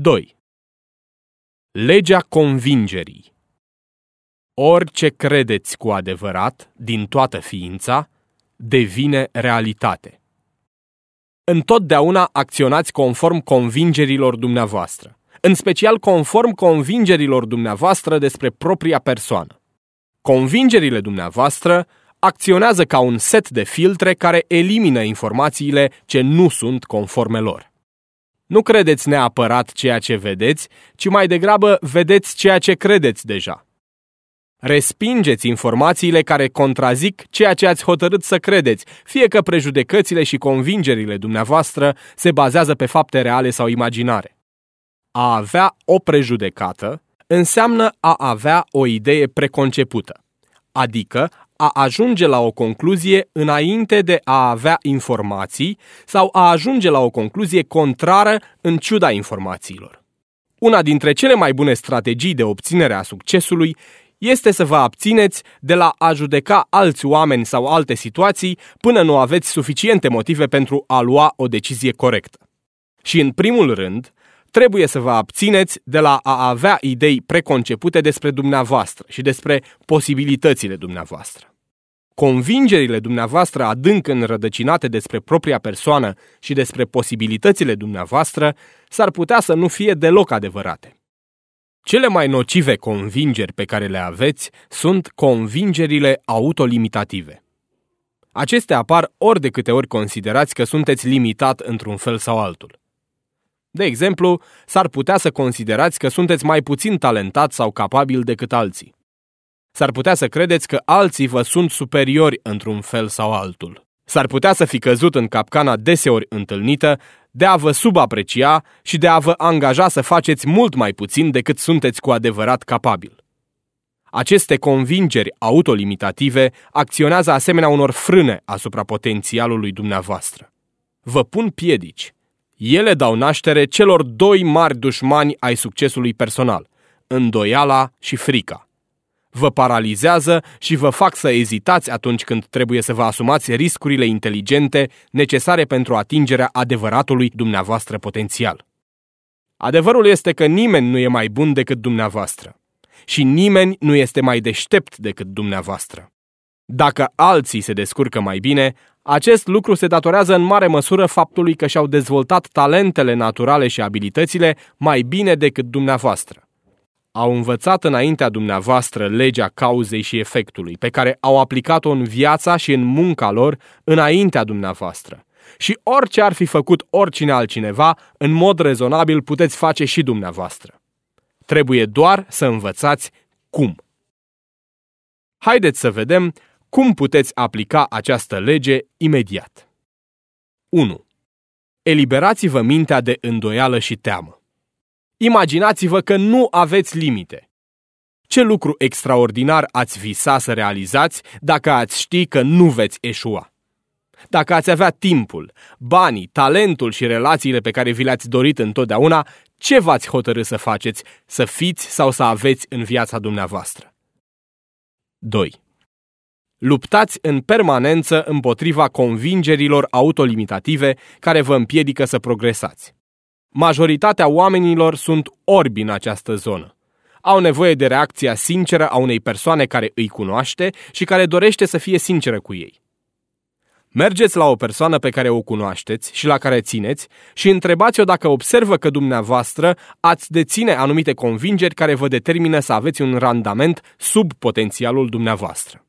2. Legea convingerii Orice credeți cu adevărat, din toată ființa, devine realitate. Întotdeauna acționați conform convingerilor dumneavoastră, în special conform convingerilor dumneavoastră despre propria persoană. Convingerile dumneavoastră acționează ca un set de filtre care elimină informațiile ce nu sunt conforme lor. Nu credeți neapărat ceea ce vedeți, ci mai degrabă vedeți ceea ce credeți deja. Respingeți informațiile care contrazic ceea ce ați hotărât să credeți, fie că prejudecățile și convingerile dumneavoastră se bazează pe fapte reale sau imaginare. A avea o prejudecată înseamnă a avea o idee preconcepută, adică a ajunge la o concluzie înainte de a avea informații sau a ajunge la o concluzie contrară în ciuda informațiilor. Una dintre cele mai bune strategii de obținere a succesului este să vă abțineți de la a judeca alți oameni sau alte situații până nu aveți suficiente motive pentru a lua o decizie corectă. Și în primul rând, trebuie să vă abțineți de la a avea idei preconcepute despre dumneavoastră și despre posibilitățile dumneavoastră. Convingerile dumneavoastră adânc înrădăcinate despre propria persoană și despre posibilitățile dumneavoastră s-ar putea să nu fie deloc adevărate. Cele mai nocive convingeri pe care le aveți sunt convingerile autolimitative. Acestea apar ori de câte ori considerați că sunteți limitat într-un fel sau altul. De exemplu, s-ar putea să considerați că sunteți mai puțin talentat sau capabil decât alții. S-ar putea să credeți că alții vă sunt superiori într-un fel sau altul. S-ar putea să fi căzut în capcana deseori întâlnită de a vă subaprecia și de a vă angaja să faceți mult mai puțin decât sunteți cu adevărat capabil. Aceste convingeri autolimitative acționează asemenea unor frâne asupra potențialului dumneavoastră. Vă pun piedici. Ele dau naștere celor doi mari dușmani ai succesului personal, îndoiala și frica vă paralizează și vă fac să ezitați atunci când trebuie să vă asumați riscurile inteligente necesare pentru atingerea adevăratului dumneavoastră potențial. Adevărul este că nimeni nu e mai bun decât dumneavoastră și nimeni nu este mai deștept decât dumneavoastră. Dacă alții se descurcă mai bine, acest lucru se datorează în mare măsură faptului că și-au dezvoltat talentele naturale și abilitățile mai bine decât dumneavoastră au învățat înaintea dumneavoastră legea cauzei și efectului, pe care au aplicat-o în viața și în munca lor înaintea dumneavoastră. Și orice ar fi făcut oricine altcineva, în mod rezonabil puteți face și dumneavoastră. Trebuie doar să învățați cum. Haideți să vedem cum puteți aplica această lege imediat. 1. Eliberați-vă mintea de îndoială și teamă. Imaginați-vă că nu aveți limite. Ce lucru extraordinar ați visa să realizați dacă ați ști că nu veți eșua? Dacă ați avea timpul, banii, talentul și relațiile pe care vi le-ați dorit întotdeauna, ce v-ați hotărâ să faceți, să fiți sau să aveți în viața dumneavoastră? 2. Luptați în permanență împotriva convingerilor autolimitative care vă împiedică să progresați. Majoritatea oamenilor sunt orbi în această zonă. Au nevoie de reacția sinceră a unei persoane care îi cunoaște și care dorește să fie sinceră cu ei. Mergeți la o persoană pe care o cunoașteți și la care țineți și întrebați-o dacă observă că dumneavoastră ați deține anumite convingeri care vă determină să aveți un randament sub potențialul dumneavoastră.